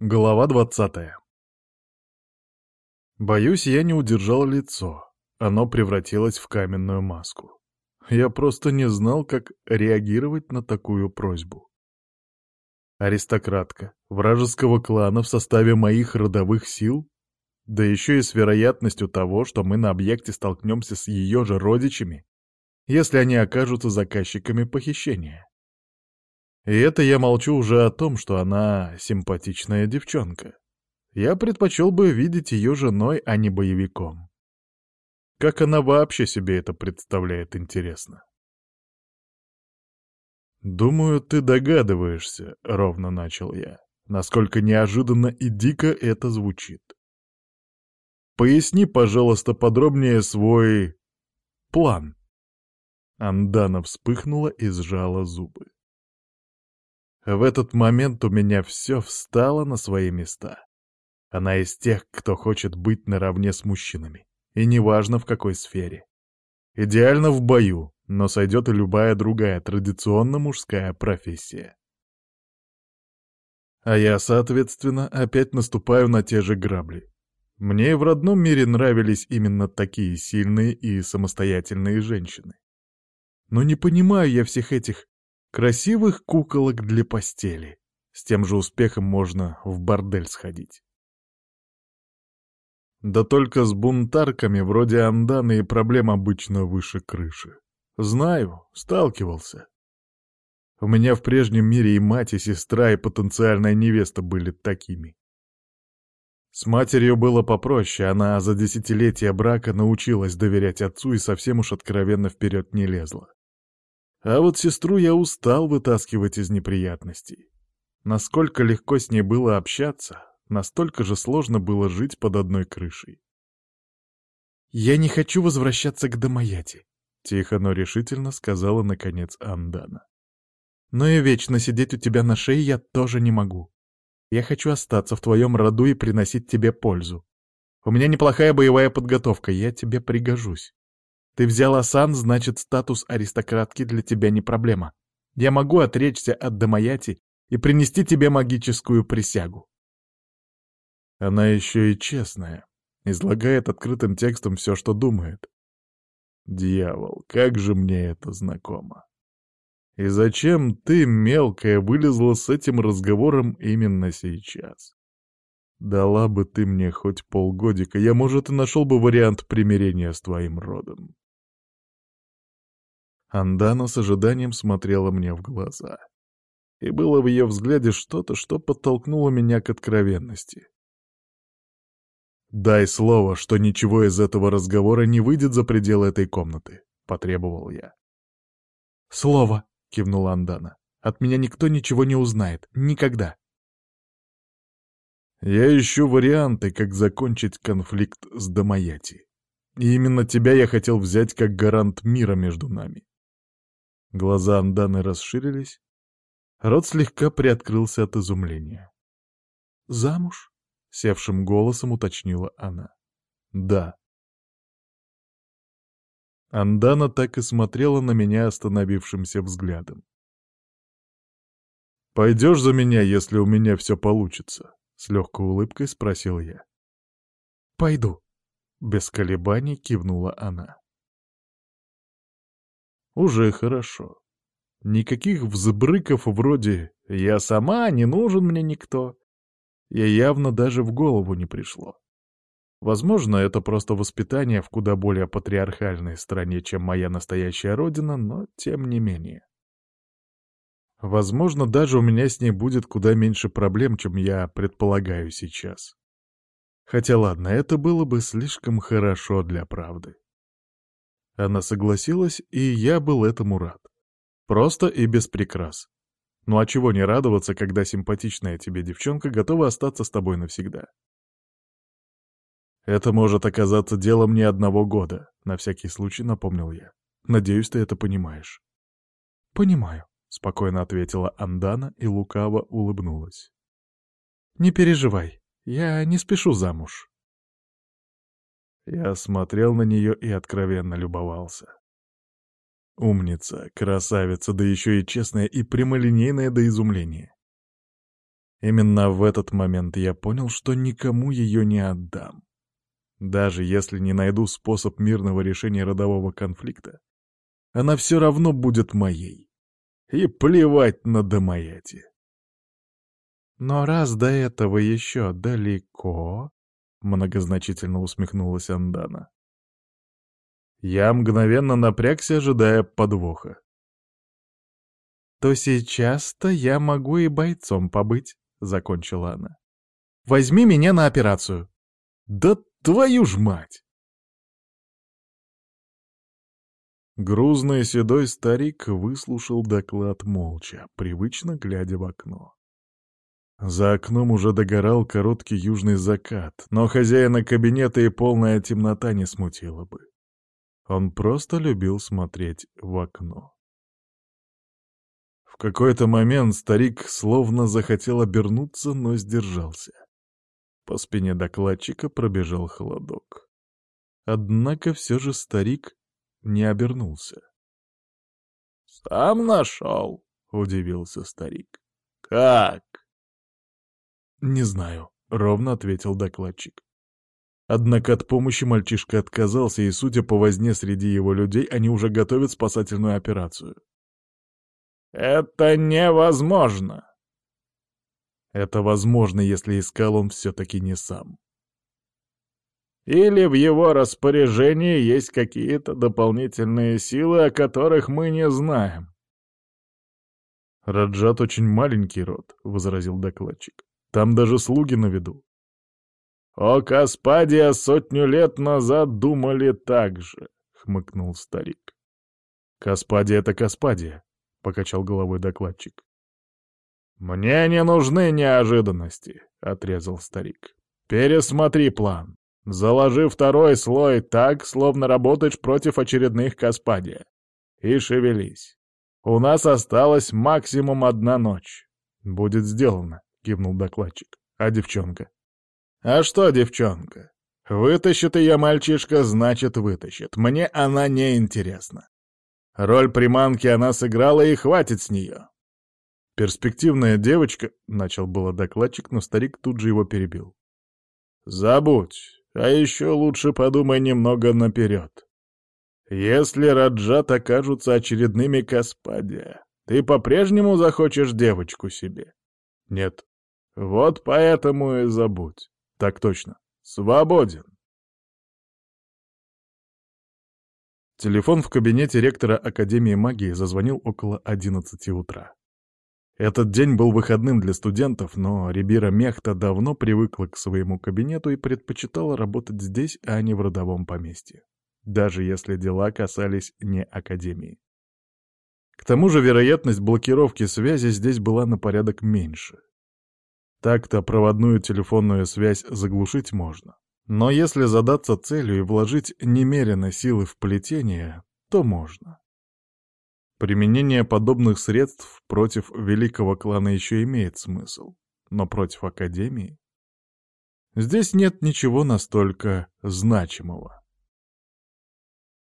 Глава двадцатая. Боюсь, я не удержал лицо. Оно превратилось в каменную маску. Я просто не знал, как реагировать на такую просьбу. Аристократка вражеского клана в составе моих родовых сил? Да еще и с вероятностью того, что мы на объекте столкнемся с ее же родичами, если они окажутся заказчиками похищения. И это я молчу уже о том, что она симпатичная девчонка. Я предпочел бы видеть ее женой, а не боевиком. Как она вообще себе это представляет, интересно? «Думаю, ты догадываешься», — ровно начал я, насколько неожиданно и дико это звучит. «Поясни, пожалуйста, подробнее свой... план». Андана вспыхнула и сжала зубы. В этот момент у меня все встало на свои места. Она из тех, кто хочет быть наравне с мужчинами. И неважно в какой сфере. Идеально в бою, но сойдет и любая другая традиционно мужская профессия. А я, соответственно, опять наступаю на те же грабли. Мне в родном мире нравились именно такие сильные и самостоятельные женщины. Но не понимаю я всех этих Красивых куколок для постели. С тем же успехом можно в бордель сходить. Да только с бунтарками вроде Анданы и проблем обычно выше крыши. Знаю, сталкивался. У меня в прежнем мире и мать, и сестра, и потенциальная невеста были такими. С матерью было попроще, она за десятилетия брака научилась доверять отцу и совсем уж откровенно вперед не лезла. А вот сестру я устал вытаскивать из неприятностей. Насколько легко с ней было общаться, настолько же сложно было жить под одной крышей. «Я не хочу возвращаться к Домаяти», — тихо, но решительно сказала, наконец, Андана. «Но и вечно сидеть у тебя на шее я тоже не могу. Я хочу остаться в твоем роду и приносить тебе пользу. У меня неплохая боевая подготовка, я тебе пригожусь. Ты взяла сан, значит, статус аристократки для тебя не проблема. Я могу отречься от Дамаяти и принести тебе магическую присягу. Она еще и честная, излагает открытым текстом все, что думает. Дьявол, как же мне это знакомо. И зачем ты, мелкая, вылезла с этим разговором именно сейчас? Дала бы ты мне хоть полгодика, я, может, и нашел бы вариант примирения с твоим родом. Андана с ожиданием смотрела мне в глаза. И было в ее взгляде что-то, что подтолкнуло меня к откровенности. «Дай слово, что ничего из этого разговора не выйдет за пределы этой комнаты», — потребовал я. «Слово», — кивнула Андана. «От меня никто ничего не узнает. Никогда». Я ищу варианты, как закончить конфликт с Домаяти. И именно тебя я хотел взять как гарант мира между нами. Глаза Анданы расширились. Рот слегка приоткрылся от изумления. «Замуж?» — севшим голосом уточнила она. «Да». Андана так и смотрела на меня остановившимся взглядом. «Пойдешь за меня, если у меня все получится?» — с легкой улыбкой спросил я. «Пойду», — без колебаний кивнула она. Уже хорошо. Никаких взбрыков вроде «я сама, не нужен мне никто». Я явно даже в голову не пришло. Возможно, это просто воспитание в куда более патриархальной стране, чем моя настоящая родина, но тем не менее. Возможно, даже у меня с ней будет куда меньше проблем, чем я предполагаю сейчас. Хотя ладно, это было бы слишком хорошо для правды. Она согласилась, и я был этому рад. Просто и без прикрас. Ну а чего не радоваться, когда симпатичная тебе девчонка готова остаться с тобой навсегда? Это может оказаться делом не одного года, на всякий случай напомнил я. Надеюсь, ты это понимаешь. Понимаю, спокойно ответила Андана и лукаво улыбнулась. Не переживай, я не спешу замуж. Я смотрел на нее и откровенно любовался. Умница, красавица, да еще и честная и прямолинейная до изумления. Именно в этот момент я понял, что никому ее не отдам. Даже если не найду способ мирного решения родового конфликта, она все равно будет моей. И плевать на Домаяти. Но раз до этого еще далеко, — многозначительно усмехнулась Андана. Я мгновенно напрягся, ожидая подвоха. «То сейчас-то я могу и бойцом побыть», — закончила она. «Возьми меня на операцию». «Да твою ж мать!» Грузный седой старик выслушал доклад молча, привычно глядя в окно. За окном уже догорал короткий южный закат, но хозяина кабинета и полная темнота не смутила бы. Он просто любил смотреть в окно. В какой-то момент старик словно захотел обернуться, но сдержался. По спине докладчика пробежал холодок. Однако все же старик не обернулся. «Сам нашел?» — удивился старик. «Как?» «Не знаю», — ровно ответил докладчик. Однако от помощи мальчишка отказался, и, судя по возне среди его людей, они уже готовят спасательную операцию. «Это невозможно!» «Это возможно, если искал он все-таки не сам». Или в его распоряжении есть какие-то дополнительные силы, о которых мы не знаем. «Раджат очень маленький род», — возразил докладчик. «Там даже слуги на виду». «О Каспадия сотню лет назад думали так же», — хмыкнул старик. «Каспадия — это Каспадия», — покачал головой докладчик. «Мне не нужны неожиданности», — отрезал старик. «Пересмотри план. Заложи второй слой так, словно работаешь против очередных Каспадия. И шевелись. У нас осталась максимум одна ночь. Будет сделано, кивнул докладчик. А девчонка? А что девчонка? Вытащит ее мальчишка, значит вытащит. Мне она не интересна. Роль приманки она сыграла, и хватит с нее. Перспективная девочка, — начал было докладчик, но старик тут же его перебил. Забудь. А еще лучше подумай немного наперед. Если Раджат окажутся очередными Каспадия, ты по-прежнему захочешь девочку себе? Нет. Вот поэтому и забудь. Так точно. Свободен. Телефон в кабинете ректора Академии магии зазвонил около 11 утра. Этот день был выходным для студентов, но Рибира Мехта давно привыкла к своему кабинету и предпочитала работать здесь, а не в родовом поместье. Даже если дела касались не Академии. К тому же вероятность блокировки связи здесь была на порядок меньше. Так-то проводную телефонную связь заглушить можно. Но если задаться целью и вложить немерено силы в плетение, то можно. Применение подобных средств против великого клана еще имеет смысл, но против Академии? Здесь нет ничего настолько значимого.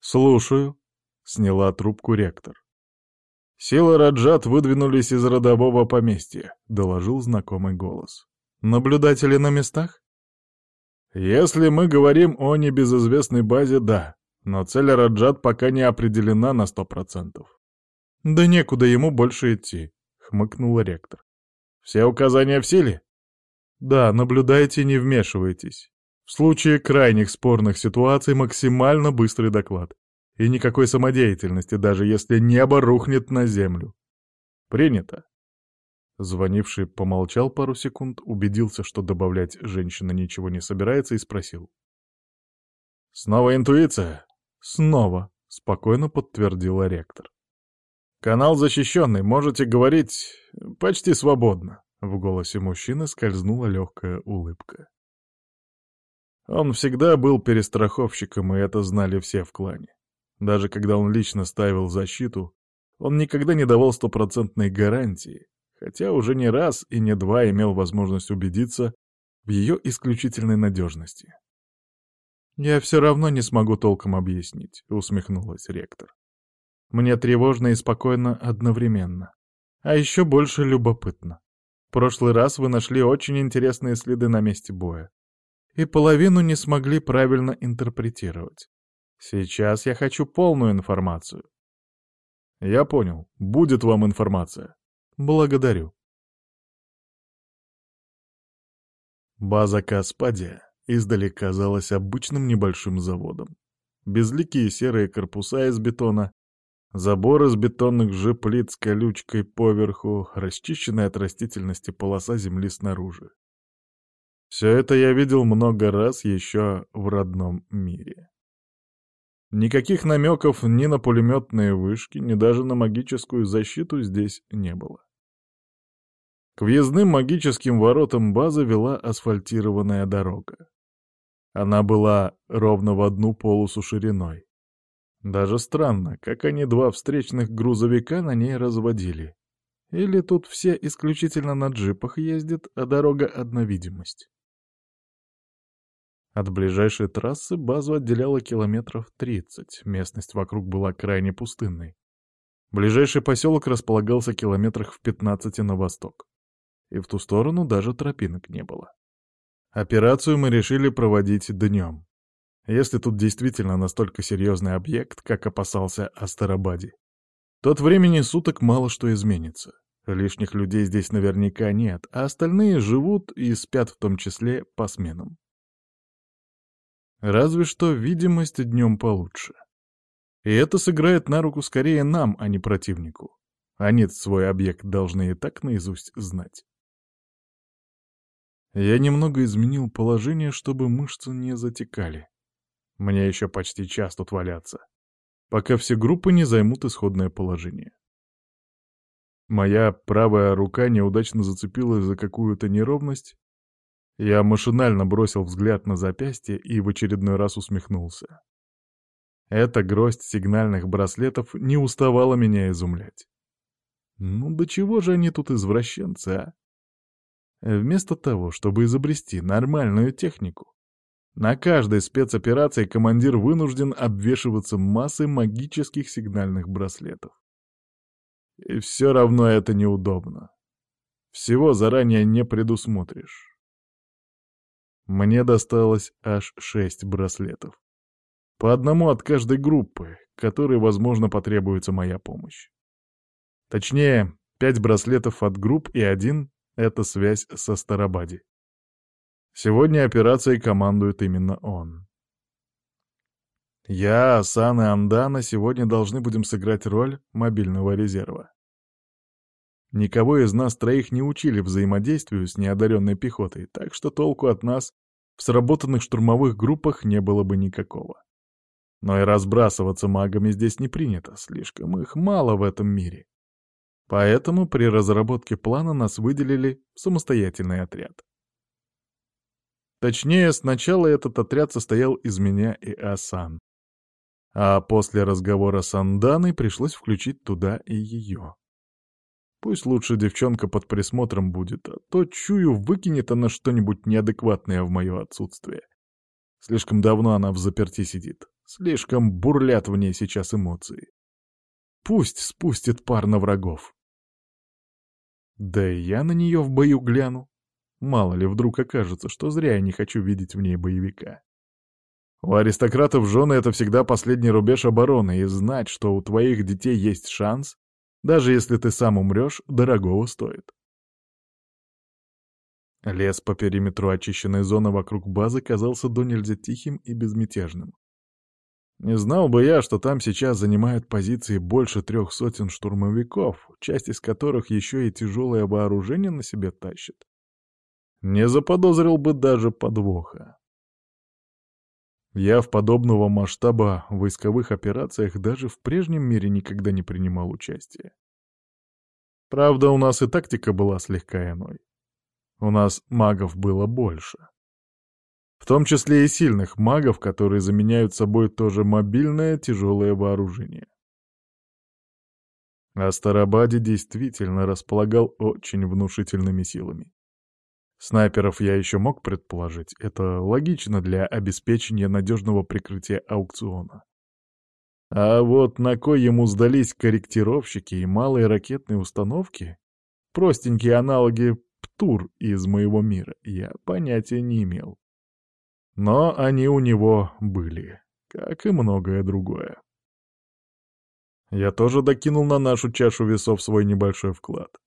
«Слушаю», — сняла трубку ректор. «Силы Раджат выдвинулись из родового поместья», — доложил знакомый голос. «Наблюдатели на местах?» «Если мы говорим о небезызвестной базе, да, но цель Раджат пока не определена на сто процентов. «Да некуда ему больше идти», — хмыкнул ректор. «Все указания в силе?» «Да, наблюдайте, не вмешивайтесь. В случае крайних спорных ситуаций максимально быстрый доклад. И никакой самодеятельности, даже если небо рухнет на землю. Принято». Звонивший помолчал пару секунд, убедился, что добавлять женщина ничего не собирается, и спросил. «Снова интуиция?» «Снова», — спокойно подтвердила ректор. «Канал защищенный, можете говорить почти свободно», — в голосе мужчины скользнула легкая улыбка. Он всегда был перестраховщиком, и это знали все в клане. Даже когда он лично ставил защиту, он никогда не давал стопроцентной гарантии, хотя уже не раз и не два имел возможность убедиться в ее исключительной надежности. «Я все равно не смогу толком объяснить», — усмехнулась ректор. Мне тревожно и спокойно одновременно. А еще больше любопытно. прошлый раз вы нашли очень интересные следы на месте боя. И половину не смогли правильно интерпретировать. Сейчас я хочу полную информацию. Я понял. Будет вам информация. Благодарю. База Каспадия издали казалась обычным небольшим заводом. Безликие серые корпуса из бетона, забор из бетонных же плит с колючкой поверху, расчищенная от растительности полоса земли снаружи. Все это я видел много раз еще в родном мире. Никаких намеков ни на пулеметные вышки, ни даже на магическую защиту здесь не было. К въездным магическим воротам базы вела асфальтированная дорога. Она была ровно в одну полосу шириной. Даже странно, как они два встречных грузовика на ней разводили. Или тут все исключительно на джипах ездят, а дорога — одна видимость. От ближайшей трассы базу отделяло километров 30, местность вокруг была крайне пустынной. Ближайший поселок располагался километрах в 15 на восток. И в ту сторону даже тропинок не было. Операцию мы решили проводить днем. Если тут действительно настолько серьезный объект, как опасался Астарабади, то от времени суток мало что изменится. Лишних людей здесь наверняка нет, а остальные живут и спят в том числе по сменам. Разве что видимость днем получше. И это сыграет на руку скорее нам, а не противнику. Они свой объект должны и так наизусть знать. Я немного изменил положение, чтобы мышцы не затекали. Мне еще почти час тут валяться, пока все группы не займут исходное положение. Моя правая рука неудачно зацепилась за какую-то неровность, я машинально бросил взгляд на запястье и в очередной раз усмехнулся. Эта гроздь сигнальных браслетов не уставала меня изумлять. Ну до чего же они тут извращенцы, а? Вместо того, чтобы изобрести нормальную технику, на каждой спецоперации командир вынужден обвешиваться массой магических сигнальных браслетов. И все равно это неудобно. Всего заранее не предусмотришь. Мне досталось аж шесть браслетов. По одному от каждой группы, которой, возможно, потребуется моя помощь. Точнее, пять браслетов от групп и один — это связь со Старобади. Сегодня операцией командует именно он. Я, Асан и Андана сегодня должны будем сыграть роль мобильного резерва. Никого из нас троих не учили взаимодействию с неодаренной пехотой, так что толку от нас в сработанных штурмовых группах не было бы никакого. Но и разбрасываться магами здесь не принято, слишком их мало в этом мире. Поэтому при разработке плана нас выделили в самостоятельный отряд. Точнее, сначала этот отряд состоял из меня и Асан. А после разговора с Анданой пришлось включить туда и ее. Пусть лучше девчонка под присмотром будет, а то, чую, выкинет она что-нибудь неадекватное в мое отсутствие. Слишком давно она в заперти сидит. Слишком бурлят в ней сейчас эмоции. Пусть спустит пар на врагов. Да и я на нее в бою гляну. Мало ли, вдруг окажется, что зря я не хочу видеть в ней боевика. У аристократов жены — это всегда последний рубеж обороны, и знать, что у твоих детей есть шанс, даже если ты сам умрешь, дорогого стоит. Лес по периметру очищенной зоны вокруг базы казался до нельзя тихим и безмятежным. Не знал бы я, что там сейчас занимают позиции больше трех сотен штурмовиков, часть из которых еще и тяжелое вооружение на себе тащит. Не заподозрил бы даже подвоха. Я в подобного масштаба войсковых операциях даже в прежнем мире никогда не принимал участия. Правда, у нас и тактика была слегка иной. У нас магов было больше. В том числе и сильных магов, которые заменяют собой тоже мобильное тяжелое вооружение. Астарабаде действительно располагал очень внушительными силами. Снайперов я еще мог предположить, это логично для обеспечения надежного прикрытия аукциона. А вот на кой ему сдались корректировщики и малые ракетные установки? Простенькие аналоги птур из моего мира, я понятия не имел. Но они у него были, как и многое другое. Я тоже докинул на нашу чашу весов свой небольшой вклад.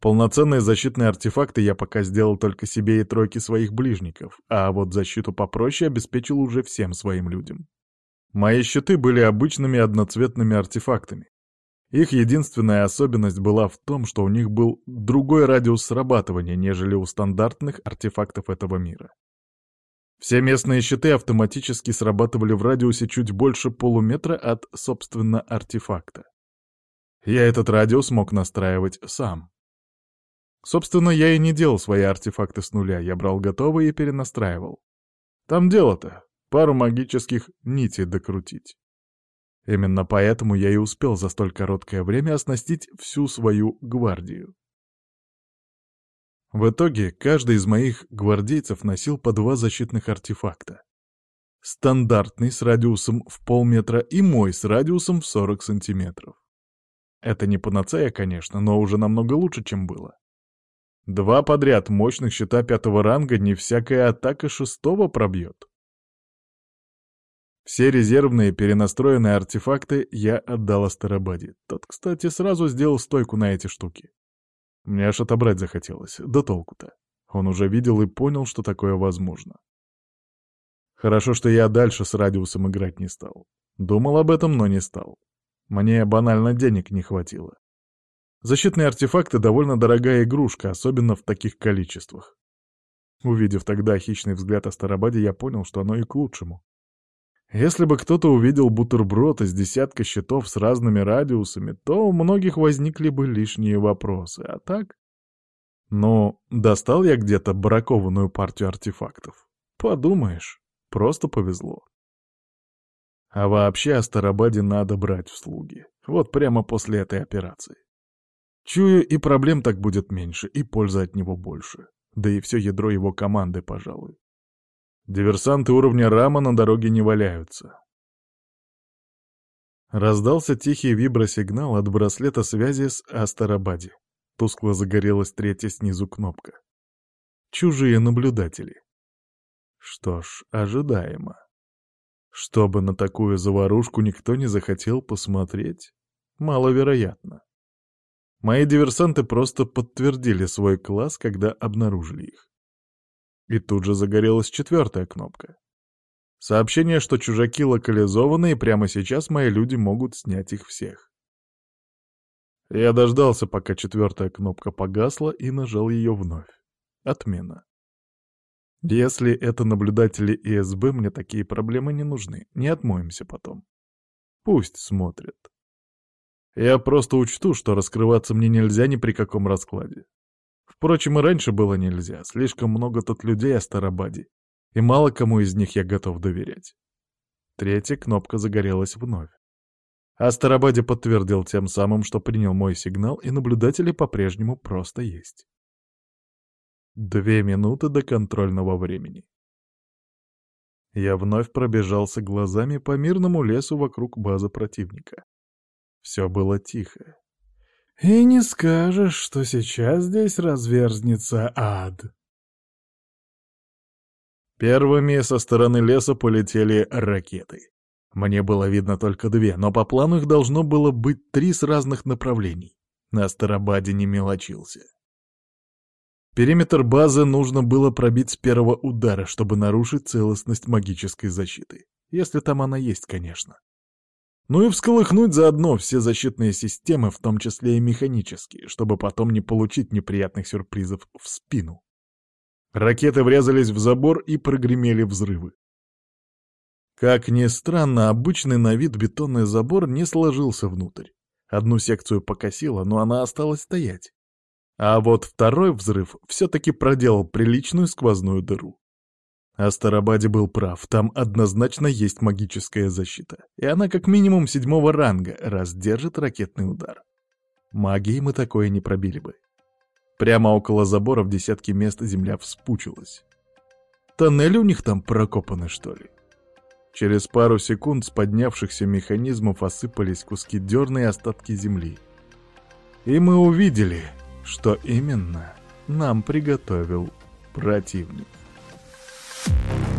Полноценные защитные артефакты я пока сделал только себе и тройке своих ближников, а вот защиту попроще обеспечил уже всем своим людям. Мои щиты были обычными одноцветными артефактами. Их единственная особенность была в том, что у них был другой радиус срабатывания, нежели у стандартных артефактов этого мира. Все местные щиты автоматически срабатывали в радиусе чуть больше полуметра от, собственно, артефакта. Я этот радиус мог настраивать сам. Собственно, я и не делал свои артефакты с нуля, я брал готовые и перенастраивал. Там дело-то, пару магических нитей докрутить. Именно поэтому я и успел за столь короткое время оснастить всю свою гвардию. В итоге каждый из моих гвардейцев носил по два защитных артефакта. Стандартный с радиусом в полметра и мой с радиусом в 40 сантиметров. Это не панацея, конечно, но уже намного лучше, чем было. Два подряд мощных щита пятого ранга не всякая атака шестого пробьет. Все резервные перенастроенные артефакты я отдал Астарабаде. Тот, кстати, сразу сделал стойку на эти штуки. Мне аж отобрать захотелось, да толку-то. Он уже видел и понял, что такое возможно. Хорошо, что я дальше с радиусом играть не стал. Думал об этом, но не стал. Мне банально денег не хватило. Защитные артефакты — довольно дорогая игрушка, особенно в таких количествах. Увидев тогда хищный взгляд Астарабаде, я понял, что оно и к лучшему. Если бы кто-то увидел бутерброд из десятка щитов с разными радиусами, то у многих возникли бы лишние вопросы, а так... Ну, достал я где-то бракованную партию артефактов. Подумаешь, просто повезло. А вообще Астарабаде надо брать в слуги. Вот прямо после этой операции. Чую, и проблем так будет меньше, и пользы от него больше. Да и все ядро его команды, пожалуй. Диверсанты уровня рама на дороге не валяются. Раздался тихий вибросигнал от браслета связи с Астарабаде. Тускло загорелась третья снизу кнопка. Чужие наблюдатели. Что ж, ожидаемо. Чтобы на такую заварушку никто не захотел посмотреть, маловероятно. Мои диверсанты просто подтвердили свой класс, когда обнаружили их. И тут же загорелась четвертая кнопка. Сообщение, что чужаки локализованы, и прямо сейчас мои люди могут снять их всех. Я дождался, пока четвертая кнопка погасла, и нажал ее вновь. Отмена. Если это наблюдатели ИСБ, мне такие проблемы не нужны, не отмоемся потом. Пусть смотрят. Я просто учту, что раскрываться мне нельзя ни при каком раскладе. Впрочем, и раньше было нельзя, слишком много тут людей о Старобаде, и мало кому из них я готов доверять. Третья кнопка загорелась вновь. А Старобаде подтвердил тем самым, что принял мой сигнал, и наблюдатели по-прежнему просто есть. Две минуты до контрольного времени. Я вновь пробежался глазами по мирному лесу вокруг базы противника. Все было тихо, и не скажешь, что сейчас здесь разверзнется ад. Первыми со стороны леса полетели ракеты. Мне было видно только две, но по плану их должно было быть три с разных направлений. На Старобаде не мелочился. Периметр базы нужно было пробить с первого удара, чтобы нарушить целостность магической защиты. Если там она есть, конечно. Ну и всколыхнуть заодно все защитные системы, в том числе и механические, чтобы потом не получить неприятных сюрпризов в спину. Ракеты врезались в забор и прогремели взрывы. Как ни странно, обычный на вид бетонный забор не сложился внутрь. Одну секцию покосило, но она осталась стоять. А вот второй взрыв все-таки проделал приличную сквозную дыру. А Старобаде был прав, там однозначно есть магическая защита, и она как минимум седьмого ранга, раз держит ракетный удар. Магией мы такое не пробили бы. Прямо около забора в десятки мест земля вспучилась. Тоннели у них там прокопаны, что ли? Через пару секунд с поднявшихся механизмов осыпались куски дерна и остатки земли. И мы увидели, что именно нам приготовил противник. you